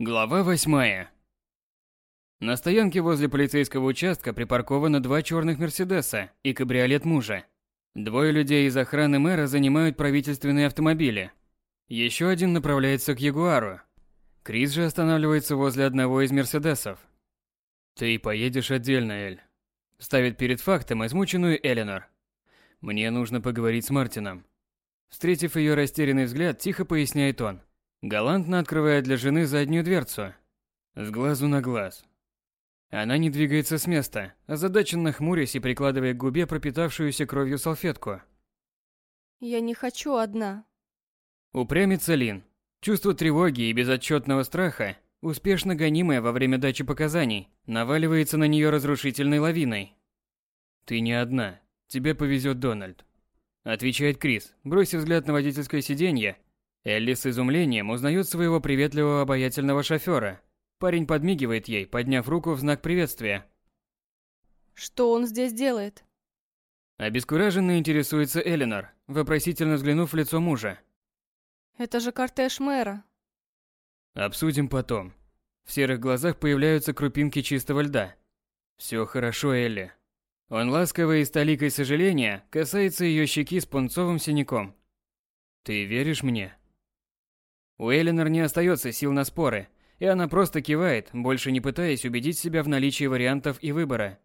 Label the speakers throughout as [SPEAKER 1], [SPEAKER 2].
[SPEAKER 1] Глава восьмая. На стоянке возле полицейского участка припарковано два черных Мерседеса и кабриолет мужа. Двое людей из охраны мэра занимают правительственные автомобили. Еще один направляется к Ягуару. Крис же останавливается возле одного из Мерседесов. «Ты поедешь отдельно, Эль», – ставит перед фактом измученную Эленор. «Мне нужно поговорить с Мартином». Встретив ее растерянный взгляд, тихо поясняет он – Галантно открывая для жены заднюю дверцу. С глазу на глаз. Она не двигается с места, озадаченно хмурясь и прикладывая к губе пропитавшуюся кровью салфетку.
[SPEAKER 2] «Я не хочу одна».
[SPEAKER 1] Упрямится Лин. Чувство тревоги и безотчетного страха, успешно гонимое во время дачи показаний, наваливается на нее разрушительной лавиной. «Ты не одна. Тебе повезет Дональд», – отвечает Крис, бросив взгляд на водительское сиденье Элли с изумлением узнает своего приветливого обаятельного шофера. Парень подмигивает ей, подняв руку в знак приветствия.
[SPEAKER 2] «Что он здесь делает?»
[SPEAKER 1] Обескураженно интересуется Эленор, вопросительно взглянув в лицо мужа.
[SPEAKER 2] «Это же кортеж мэра».
[SPEAKER 1] «Обсудим потом». В серых глазах появляются крупинки чистого льда. «Все хорошо, Элли». Он ласково и с толикой сожаления касается ее щеки с пунцовым синяком. «Ты веришь мне?» У Эленор не остается сил на споры, и она просто кивает, больше не пытаясь убедить себя в наличии вариантов и выбора.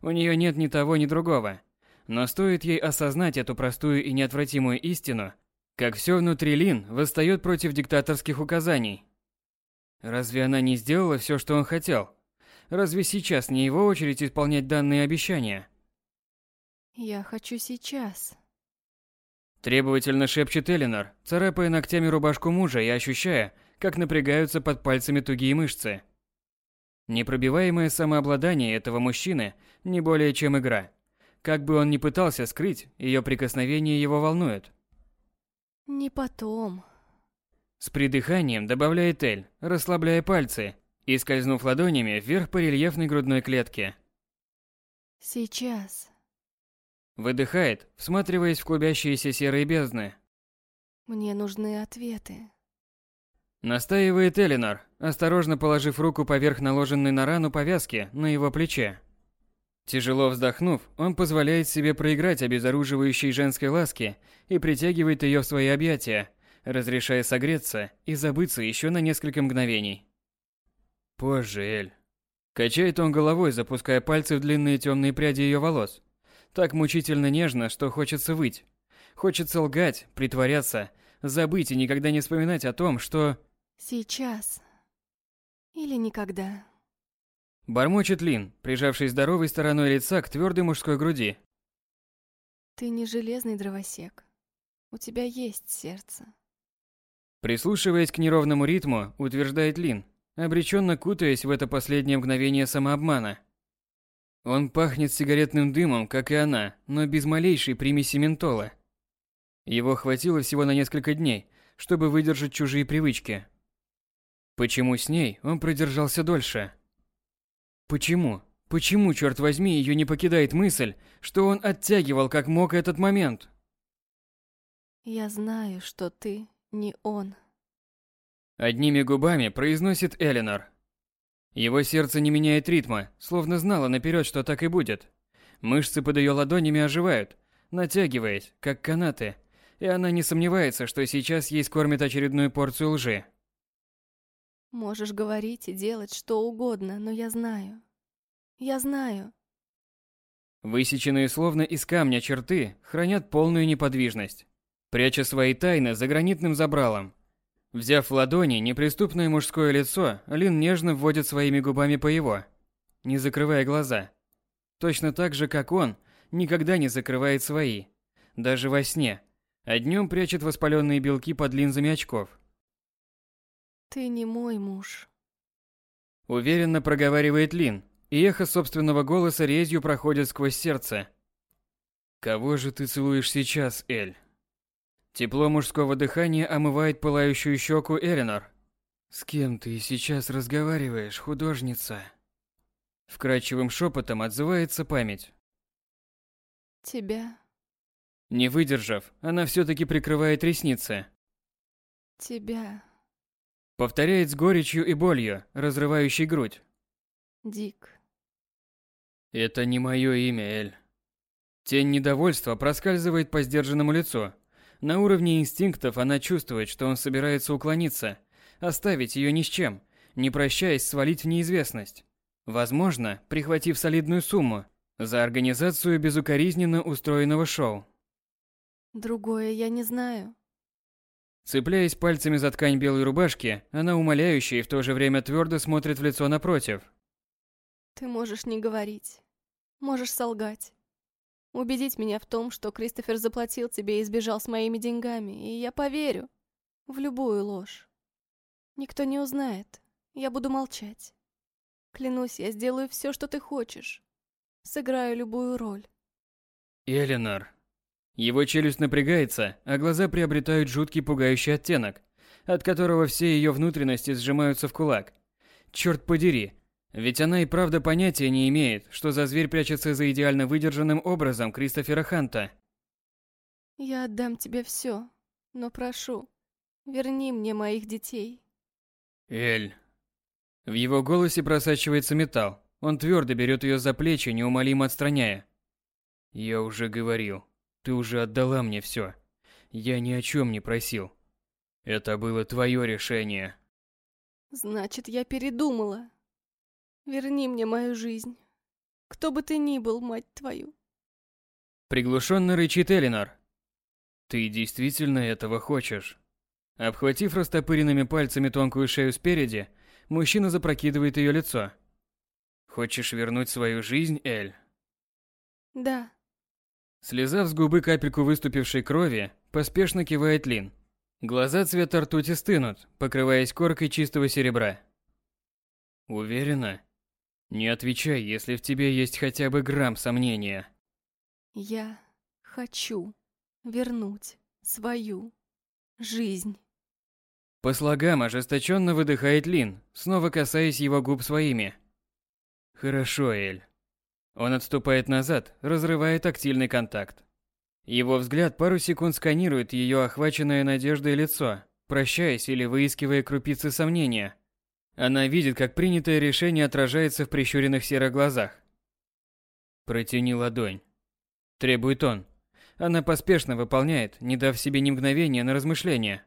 [SPEAKER 1] У нее нет ни того, ни другого. Но стоит ей осознать эту простую и неотвратимую истину, как все внутри Лин восстает против диктаторских указаний. Разве она не сделала все, что он хотел? Разве сейчас не его очередь исполнять данные обещания?
[SPEAKER 2] «Я хочу сейчас»,
[SPEAKER 1] Требовательно шепчет Элинор, царапая ногтями рубашку мужа и ощущая, как напрягаются под пальцами тугие мышцы. Непробиваемое самообладание этого мужчины не более чем игра. Как бы он ни пытался скрыть, ее прикосновение его волнует.
[SPEAKER 2] «Не потом»,
[SPEAKER 1] с придыханием добавляет Эль, расслабляя пальцы и скользнув ладонями вверх по рельефной грудной клетке.
[SPEAKER 2] «Сейчас».
[SPEAKER 1] Выдыхает, всматриваясь в клубящиеся серые бездны.
[SPEAKER 2] Мне нужны ответы.
[SPEAKER 1] Настаивает Элинор, осторожно положив руку поверх наложенной на рану повязки на его плече. Тяжело вздохнув, он позволяет себе проиграть обезоруживающей женской ласки и притягивает ее в свои объятия, разрешая согреться и забыться еще на несколько мгновений. Позже, Эль. Качает он головой, запуская пальцы в длинные темные пряди ее волос. Так мучительно нежно, что хочется выть. Хочется лгать, притворяться, забыть и никогда не вспоминать о том, что...
[SPEAKER 2] Сейчас. Или никогда.
[SPEAKER 1] Бормочет Лин, прижавшись здоровой стороной лица к твердой мужской груди.
[SPEAKER 2] Ты не железный дровосек. У тебя есть сердце.
[SPEAKER 1] Прислушиваясь к неровному ритму, утверждает Лин, обреченно кутаясь в это последнее мгновение самообмана. Он пахнет сигаретным дымом, как и она, но без малейшей примеси ментола. Его хватило всего на несколько дней, чтобы выдержать чужие привычки. Почему с ней он продержался дольше? Почему? Почему, черт возьми, ее не покидает мысль, что он оттягивал как мог этот момент?
[SPEAKER 2] Я знаю, что ты не он.
[SPEAKER 1] Одними губами произносит Эленор. Его сердце не меняет ритма, словно знало наперед, что так и будет. Мышцы под ее ладонями оживают, натягиваясь, как канаты, и она не сомневается, что сейчас ей скормит очередную порцию лжи.
[SPEAKER 2] Можешь говорить и делать что угодно, но я знаю. Я знаю.
[SPEAKER 1] Высеченные словно из камня черты хранят полную неподвижность, пряча свои тайны за гранитным забралом, Взяв в ладони неприступное мужское лицо, Лин нежно вводит своими губами по его, не закрывая глаза. Точно так же, как он никогда не закрывает свои, даже во сне, а днем прячет воспаленные белки под линзами очков.
[SPEAKER 2] «Ты не мой муж», —
[SPEAKER 1] уверенно проговаривает Лин, и эхо собственного голоса резью проходит сквозь сердце. «Кого же ты целуешь сейчас, Эль?» Тепло мужского дыхания омывает пылающую щеку Эленор. «С кем ты сейчас разговариваешь, художница?» Вкрадчивым шепотом отзывается память.
[SPEAKER 2] «Тебя».
[SPEAKER 1] Не выдержав, она все-таки прикрывает ресницы.
[SPEAKER 2] «Тебя».
[SPEAKER 1] Повторяет с горечью и болью, разрывающей грудь.
[SPEAKER 2] Дик.
[SPEAKER 1] Это не мое имя, Эль. Тень недовольства проскальзывает по сдержанному лицу. На уровне инстинктов она чувствует, что он собирается уклониться, оставить ее ни с чем, не прощаясь свалить в неизвестность. Возможно, прихватив солидную сумму за организацию безукоризненно устроенного шоу.
[SPEAKER 2] Другое я не знаю.
[SPEAKER 1] Цепляясь пальцами за ткань белой рубашки, она умоляюще и в то же время твердо смотрит в лицо напротив.
[SPEAKER 2] Ты можешь не говорить. Можешь солгать. Убедить меня в том, что Кристофер заплатил тебе и сбежал с моими деньгами, и я поверю в любую ложь. Никто не узнает. Я буду молчать. Клянусь, я сделаю все, что ты хочешь. Сыграю любую роль.
[SPEAKER 1] Эленор. Его челюсть напрягается, а глаза приобретают жуткий пугающий оттенок, от которого все ее внутренности сжимаются в кулак. Черт подери, ведь она и правда понятия не имеет, что за зверь прячется за идеально выдержанным образом Кристофера Ханта.
[SPEAKER 2] Я отдам тебе все, но прошу, верни мне моих детей.
[SPEAKER 1] Эль. В его голосе просачивается металл. Он твердо берет ее за плечи, неумолимо отстраняя. Я уже говорил. Ты уже отдала мне все. Я ни о чем не просил. Это было твое решение.
[SPEAKER 2] Значит, я передумала. Верни мне мою жизнь. Кто бы ты ни был, мать твою.
[SPEAKER 1] Приглушенно рычит Элинор. Ты действительно этого хочешь? Обхватив растопыренными пальцами тонкую шею спереди, мужчина запрокидывает ее лицо. Хочешь вернуть свою жизнь, Эль?
[SPEAKER 2] Да.
[SPEAKER 1] Слезав с губы капельку выступившей крови, поспешно кивает Лин. Глаза цвета ртути стынут, покрываясь коркой чистого серебра. Уверена? Не отвечай, если в тебе есть хотя бы грамм сомнения.
[SPEAKER 2] Я хочу вернуть свою жизнь.
[SPEAKER 1] По слогам ожесточенно выдыхает Лин, снова касаясь его губ своими. Хорошо, Эль. Он отступает назад, разрывая тактильный контакт. Его взгляд пару секунд сканирует ее охваченное надеждой лицо, прощаясь или выискивая крупицы сомнения. Она видит, как принятое решение отражается в прищуренных серых глазах. «Протяни ладонь», – требует он. Она поспешно выполняет, не дав себе ни мгновения на размышление.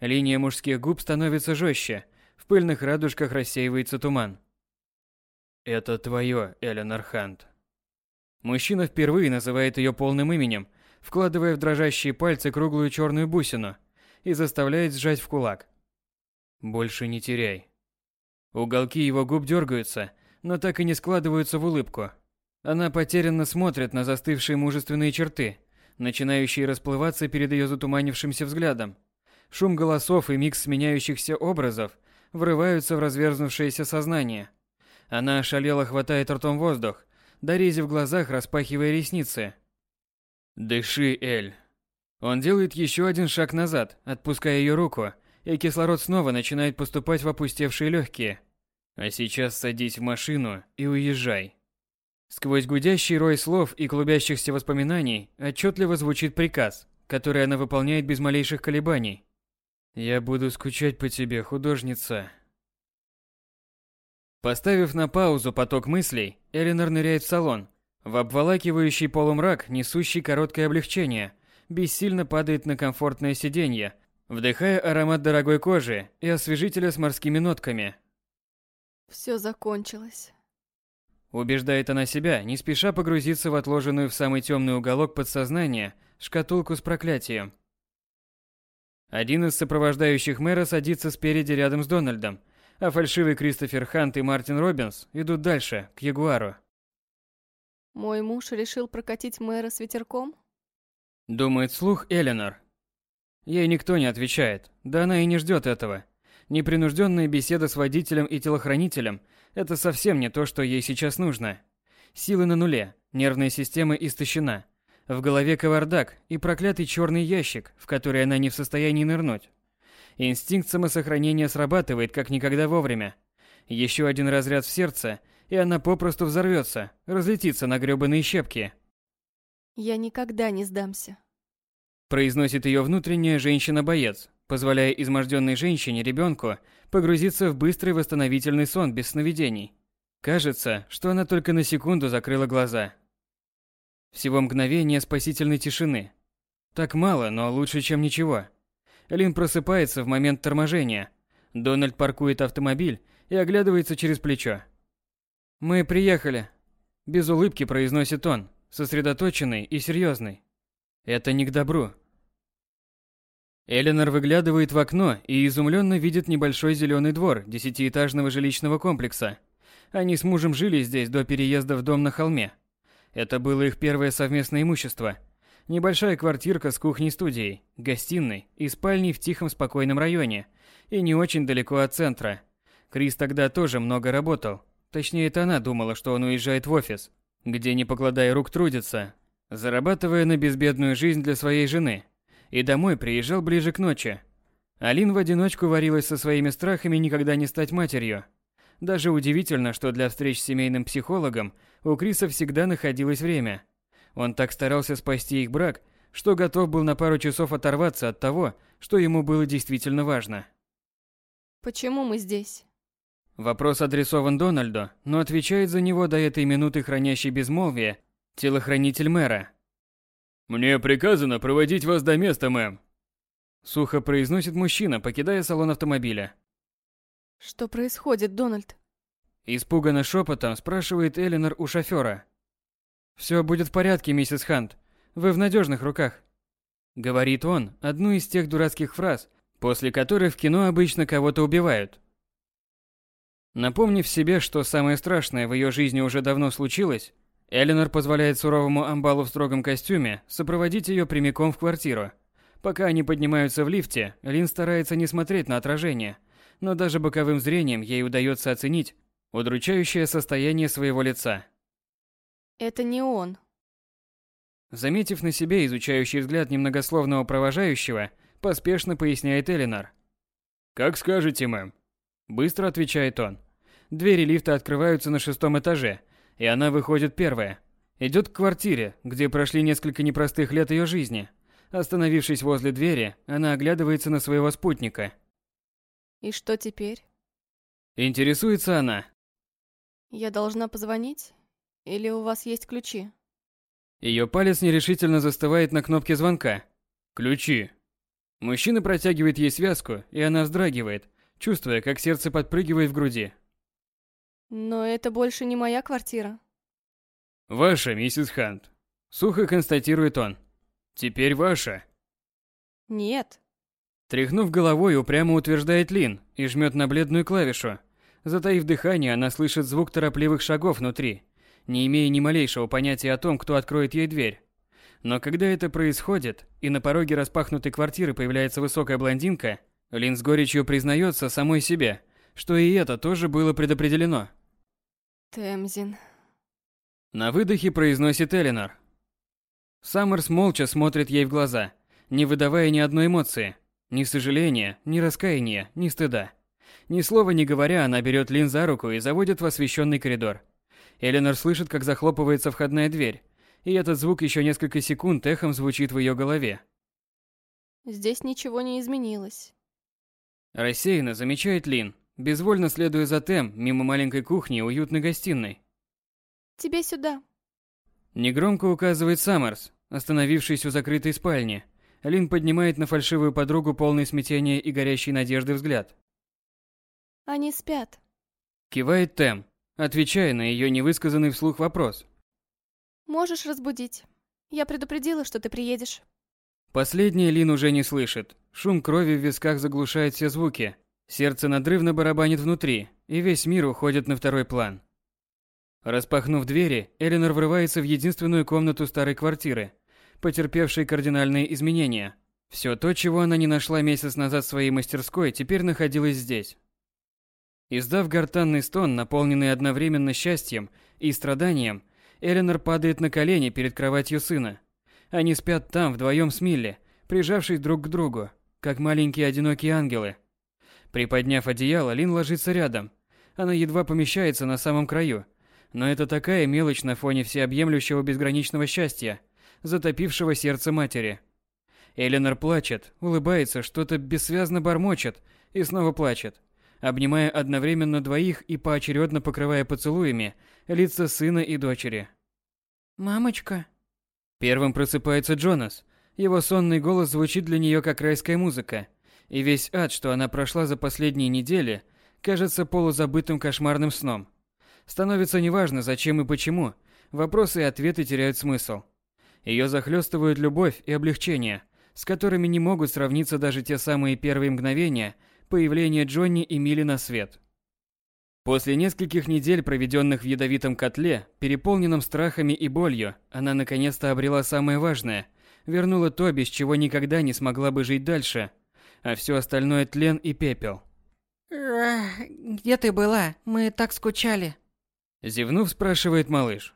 [SPEAKER 1] Линия мужских губ становится жестче, в пыльных радужках рассеивается туман. Это твое, Эленор Хант. Мужчина впервые называет ее полным именем, вкладывая в дрожащие пальцы круглую черную бусину и заставляет сжать в кулак. Больше не теряй. Уголки его губ дергаются, но так и не складываются в улыбку. Она потерянно смотрит на застывшие мужественные черты, начинающие расплываться перед ее затуманившимся взглядом. Шум голосов и микс сменяющихся образов врываются в разверзнувшееся сознание – она ошалела хватает ртом воздух, дорези в глазах, распахивая ресницы. «Дыши, Эль». Он делает еще один шаг назад, отпуская ее руку, и кислород снова начинает поступать в опустевшие легкие. А сейчас садись в машину и уезжай. Сквозь гудящий рой слов и клубящихся воспоминаний отчетливо звучит приказ, который она выполняет без малейших колебаний. «Я буду скучать по тебе, художница». Поставив на паузу поток мыслей, Элинор ныряет в салон. В обволакивающий полумрак, несущий короткое облегчение, бессильно падает на комфортное сиденье, вдыхая аромат дорогой кожи и освежителя с морскими нотками.
[SPEAKER 2] Все закончилось.
[SPEAKER 1] Убеждает она себя, не спеша погрузиться в отложенную в самый темный уголок подсознания шкатулку с проклятием. Один из сопровождающих мэра садится спереди рядом с Дональдом, а фальшивый Кристофер Хант и Мартин Робинс идут дальше, к Ягуару.
[SPEAKER 2] Мой муж решил прокатить мэра с ветерком?
[SPEAKER 1] Думает слух Эленор. Ей никто не отвечает, да она и не ждет этого. Непринужденная беседа с водителем и телохранителем – это совсем не то, что ей сейчас нужно. Силы на нуле, нервная система истощена. В голове кавардак и проклятый черный ящик, в который она не в состоянии нырнуть. Инстинкт самосохранения срабатывает как никогда вовремя. Еще один разряд в сердце, и она попросту взорвется, разлетится на грёбаные щепки.
[SPEAKER 2] «Я никогда не сдамся»,
[SPEAKER 1] произносит ее внутренняя женщина-боец, позволяя изможденной женщине ребенку погрузиться в быстрый восстановительный сон без сновидений. Кажется, что она только на секунду закрыла глаза. Всего мгновение спасительной тишины. Так мало, но лучше, чем ничего. Лин просыпается в момент торможения. Дональд паркует автомобиль и оглядывается через плечо. «Мы приехали», – без улыбки произносит он, сосредоточенный и серьезный. «Это не к добру». Эленор выглядывает в окно и изумленно видит небольшой зеленый двор десятиэтажного жилищного комплекса. Они с мужем жили здесь до переезда в дом на холме. Это было их первое совместное имущество. Небольшая квартирка с кухней-студией, гостиной и спальней в тихом спокойном районе и не очень далеко от центра. Крис тогда тоже много работал. Точнее, это она думала, что он уезжает в офис, где, не покладая рук, трудится, зарабатывая на безбедную жизнь для своей жены. И домой приезжал ближе к ночи. Алин в одиночку варилась со своими страхами никогда не стать матерью. Даже удивительно, что для встреч с семейным психологом у Криса всегда находилось время. Он так старался спасти их брак, что готов был на пару часов оторваться от того, что ему было действительно важно.
[SPEAKER 2] Почему мы здесь?
[SPEAKER 1] Вопрос адресован Дональду, но отвечает за него до этой минуты хранящий безмолвие телохранитель мэра. «Мне приказано проводить вас до места, мэм», – сухо произносит мужчина, покидая салон автомобиля.
[SPEAKER 2] Что происходит, Дональд?
[SPEAKER 1] Испуганно шепотом спрашивает Элинор у шофера. «Все будет в порядке, миссис Хант. Вы в надежных руках», — говорит он, одну из тех дурацких фраз, после которых в кино обычно кого-то убивают. Напомнив себе, что самое страшное в ее жизни уже давно случилось, Эленор позволяет суровому амбалу в строгом костюме сопроводить ее прямиком в квартиру. Пока они поднимаются в лифте, Лин старается не смотреть на отражение, но даже боковым зрением ей удается оценить удручающее состояние своего лица.
[SPEAKER 2] Это не он.
[SPEAKER 1] Заметив на себе изучающий взгляд немногословного провожающего, поспешно поясняет Элинор. «Как скажете, мэм», – быстро отвечает он. Двери лифта открываются на шестом этаже, и она выходит первая. Идет к квартире, где прошли несколько непростых лет ее жизни. Остановившись возле двери, она оглядывается на своего спутника.
[SPEAKER 2] И что теперь?
[SPEAKER 1] Интересуется она.
[SPEAKER 2] Я должна позвонить? Или у вас есть ключи?
[SPEAKER 1] Ее палец нерешительно застывает на кнопке звонка. Ключи. Мужчина протягивает ей связку, и она вздрагивает, чувствуя, как сердце подпрыгивает в груди.
[SPEAKER 2] Но это больше не моя квартира.
[SPEAKER 1] Ваша, миссис Хант. Сухо констатирует он. Теперь ваша.
[SPEAKER 2] Нет.
[SPEAKER 1] Тряхнув головой, упрямо утверждает Лин и жмет на бледную клавишу. Затаив дыхание, она слышит звук торопливых шагов внутри не имея ни малейшего понятия о том, кто откроет ей дверь. Но когда это происходит, и на пороге распахнутой квартиры появляется высокая блондинка, Лин с горечью признается самой себе, что и это тоже было предопределено.
[SPEAKER 2] Темзин.
[SPEAKER 1] На выдохе произносит Элинор. Саммерс молча смотрит ей в глаза, не выдавая ни одной эмоции. Ни сожаления, ни раскаяния, ни стыда. Ни слова не говоря, она берет Лин за руку и заводит в освещенный коридор. Эленор слышит, как захлопывается входная дверь, и этот звук еще несколько секунд эхом звучит в ее голове.
[SPEAKER 2] Здесь ничего не изменилось.
[SPEAKER 1] Рассеянно замечает Лин, безвольно следуя за Тем мимо маленькой кухни и уютной гостиной.
[SPEAKER 2] Тебе сюда.
[SPEAKER 1] Негромко указывает Саммерс, остановившись у закрытой спальни. Лин поднимает на фальшивую подругу полный смятения и горящей надежды взгляд.
[SPEAKER 2] Они спят.
[SPEAKER 1] Кивает Тем, отвечая на ее невысказанный вслух вопрос.
[SPEAKER 2] «Можешь разбудить. Я предупредила, что ты приедешь».
[SPEAKER 1] Последний Лин уже не слышит. Шум крови в висках заглушает все звуки. Сердце надрывно барабанит внутри, и весь мир уходит на второй план. Распахнув двери, Эленор врывается в единственную комнату старой квартиры, потерпевшей кардинальные изменения. Все то, чего она не нашла месяц назад в своей мастерской, теперь находилось здесь. Издав гортанный стон, наполненный одновременно счастьем и страданием, Эленор падает на колени перед кроватью сына. Они спят там, вдвоем с Милли, прижавшись друг к другу, как маленькие одинокие ангелы. Приподняв одеяло, Лин ложится рядом. Она едва помещается на самом краю. Но это такая мелочь на фоне всеобъемлющего безграничного счастья, затопившего сердце матери. Эленор плачет, улыбается, что-то бессвязно бормочет и снова плачет, обнимая одновременно двоих и поочередно покрывая поцелуями лица сына и дочери.
[SPEAKER 3] «Мамочка?»
[SPEAKER 1] Первым просыпается Джонас. Его сонный голос звучит для нее как райская музыка, и весь ад, что она прошла за последние недели, кажется полузабытым кошмарным сном. Становится неважно, зачем и почему, вопросы и ответы теряют смысл. Ее захлестывают любовь и облегчение, с которыми не могут сравниться даже те самые первые мгновения появления Джонни и Мили на свет. После нескольких недель, проведенных в ядовитом котле, переполненном страхами и болью, она наконец-то обрела самое важное – вернула то, без чего никогда не смогла бы жить дальше, а все остальное тлен и пепел.
[SPEAKER 3] «Где ты была? Мы так скучали».
[SPEAKER 1] Зевнув, спрашивает малыш.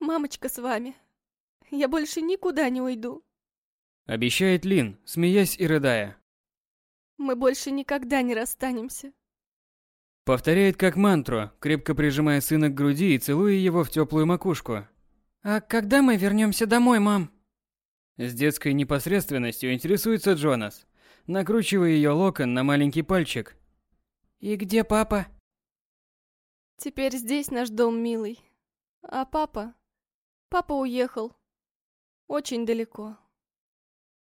[SPEAKER 2] «Мамочка с вами. Я больше никуда не уйду».
[SPEAKER 1] Обещает Лин, смеясь и рыдая.
[SPEAKER 2] Мы больше никогда не расстанемся.
[SPEAKER 1] Повторяет как мантру, крепко прижимая сына к груди и целуя его в теплую макушку.
[SPEAKER 3] «А когда мы вернемся домой, мам?»
[SPEAKER 1] С детской непосредственностью интересуется Джонас, накручивая ее локон на маленький пальчик.
[SPEAKER 3] «И где папа?»
[SPEAKER 2] Теперь здесь наш дом, милый. А папа? Папа уехал. Очень далеко.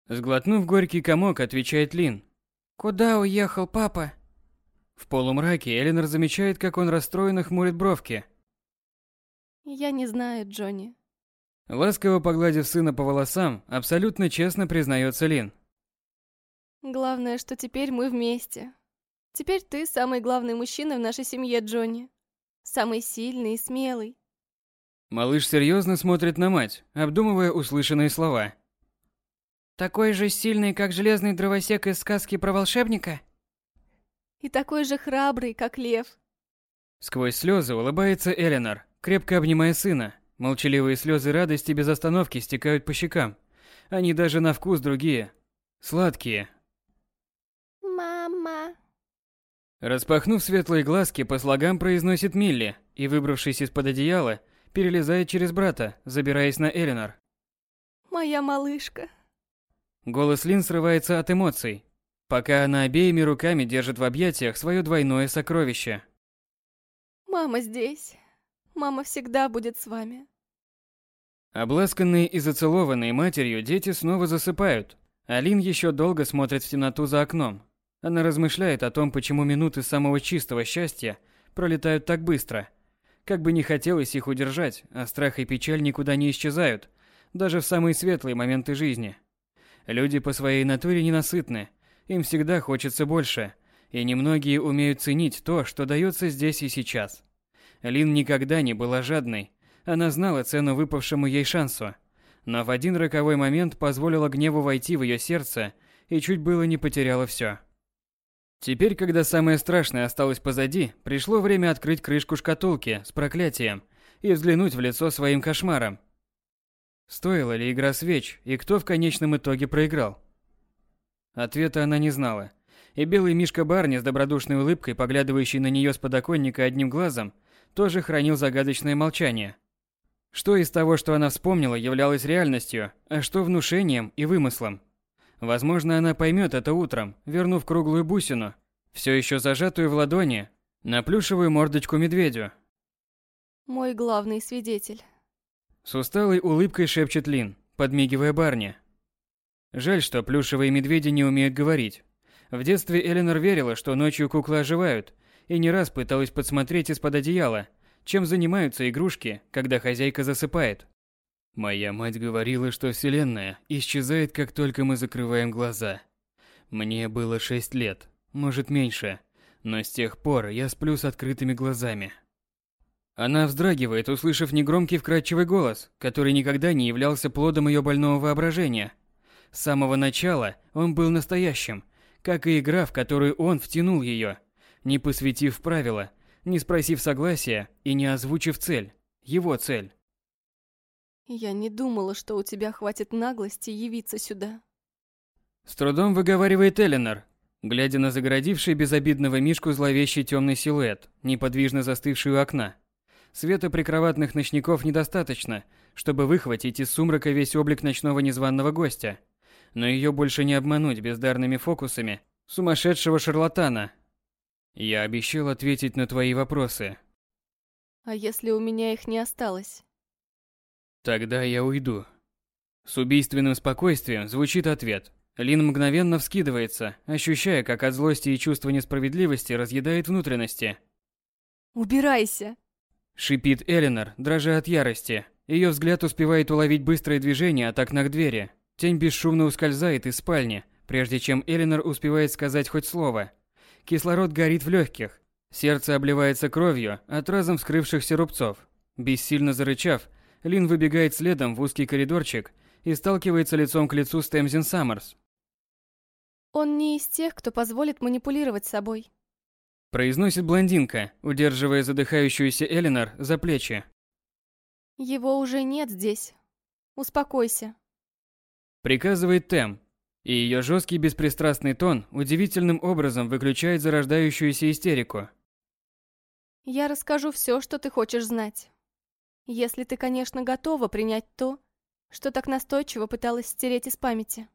[SPEAKER 1] Сглотнув горький комок, отвечает Лин.
[SPEAKER 3] «Куда уехал папа?»
[SPEAKER 1] В полумраке Эленор замечает, как он расстроенно хмурит бровки.
[SPEAKER 2] Я не знаю, Джонни.
[SPEAKER 1] Ласково погладив сына по волосам, абсолютно честно признается Лин.
[SPEAKER 2] Главное, что теперь мы вместе. Теперь ты самый главный мужчина в нашей семье, Джонни. Самый сильный и смелый.
[SPEAKER 1] Малыш серьезно смотрит на мать, обдумывая услышанные слова.
[SPEAKER 3] Такой же сильный, как железный дровосек из сказки про волшебника?
[SPEAKER 2] И такой же храбрый, как лев.
[SPEAKER 1] Сквозь слезы улыбается Эленор, крепко обнимая сына. Молчаливые слезы радости без остановки стекают по щекам. Они даже на вкус другие. Сладкие.
[SPEAKER 2] Мама.
[SPEAKER 1] Распахнув светлые глазки, по слогам произносит Милли и, выбравшись из-под одеяла, перелезает через брата, забираясь на Эленор.
[SPEAKER 2] Моя малышка.
[SPEAKER 1] Голос Лин срывается от эмоций, пока она обеими руками держит в объятиях свое двойное сокровище.
[SPEAKER 2] Мама здесь. Мама всегда будет с вами.
[SPEAKER 1] Обласканные и зацелованные матерью, дети снова засыпают. Алин еще долго смотрит в темноту за окном. Она размышляет о том, почему минуты самого чистого счастья пролетают так быстро. Как бы не хотелось их удержать, а страх и печаль никуда не исчезают, даже в самые светлые моменты жизни. Люди по своей натуре ненасытны, им всегда хочется больше, и немногие умеют ценить то, что дается здесь и сейчас. Лин никогда не была жадной, она знала цену выпавшему ей шансу, но в один роковой момент позволила гневу войти в ее сердце и чуть было не потеряла все. Теперь, когда самое страшное осталось позади, пришло время открыть крышку шкатулки с проклятием и взглянуть в лицо своим кошмарам. Стоила ли игра свеч, и кто в конечном итоге проиграл? Ответа она не знала. И белый мишка Барни с добродушной улыбкой, поглядывающий на нее с подоконника одним глазом, тоже хранил загадочное молчание. Что из того, что она вспомнила, являлось реальностью, а что внушением и вымыслом? Возможно, она поймет это утром, вернув круглую бусину, все еще зажатую в ладони, на плюшевую мордочку медведю.
[SPEAKER 2] Мой главный свидетель.
[SPEAKER 1] С усталой улыбкой шепчет Лин, подмигивая Барни. Жаль, что плюшевые медведи не умеют говорить. В детстве Эленор верила, что ночью куклы оживают, и не раз пыталась подсмотреть из-под одеяла, чем занимаются игрушки, когда хозяйка засыпает. Моя мать говорила, что Вселенная исчезает, как только мы закрываем глаза. Мне было шесть лет, может меньше, но с тех пор я сплю с открытыми глазами. Она вздрагивает, услышав негромкий вкрадчивый голос, который никогда не являлся плодом ее больного воображения. С самого начала он был настоящим, как и игра, в которую он втянул ее, не посвятив правила, не спросив согласия и не озвучив цель, его цель.
[SPEAKER 2] Я не думала, что у тебя хватит наглости явиться сюда.
[SPEAKER 1] С трудом выговаривает Эленор, глядя на загородивший безобидного мишку зловещий темный силуэт, неподвижно застывший у окна. Света прикроватных ночников недостаточно, чтобы выхватить из сумрака весь облик ночного незваного гостя. но ее больше не обмануть бездарными фокусами сумасшедшего шарлатана. Я обещал ответить на твои вопросы.
[SPEAKER 2] А если у меня их не осталось?
[SPEAKER 1] Тогда я уйду. С убийственным спокойствием звучит ответ. Лин мгновенно вскидывается, ощущая, как от злости и чувства несправедливости разъедает внутренности.
[SPEAKER 2] «Убирайся!»
[SPEAKER 1] Шипит Эленор, дрожа от ярости. Ее взгляд успевает уловить быстрое движение от окна к двери. Тень бесшумно ускользает из спальни, прежде чем Эленор успевает сказать хоть слово. Кислород горит в легких. Сердце обливается кровью от разом вскрывшихся рубцов. Бессильно зарычав, Лин выбегает следом в узкий коридорчик и сталкивается лицом к лицу с Темзин Саммерс.
[SPEAKER 2] Он не из тех, кто позволит манипулировать собой.
[SPEAKER 1] Произносит блондинка, удерживая задыхающуюся Эленор за плечи.
[SPEAKER 2] Его уже нет здесь. Успокойся.
[SPEAKER 1] Приказывает Тем, и ее жесткий беспристрастный тон удивительным образом выключает зарождающуюся истерику.
[SPEAKER 2] Я расскажу все, что ты хочешь знать. Если ты, конечно, готова принять то, что так настойчиво пыталась стереть из памяти.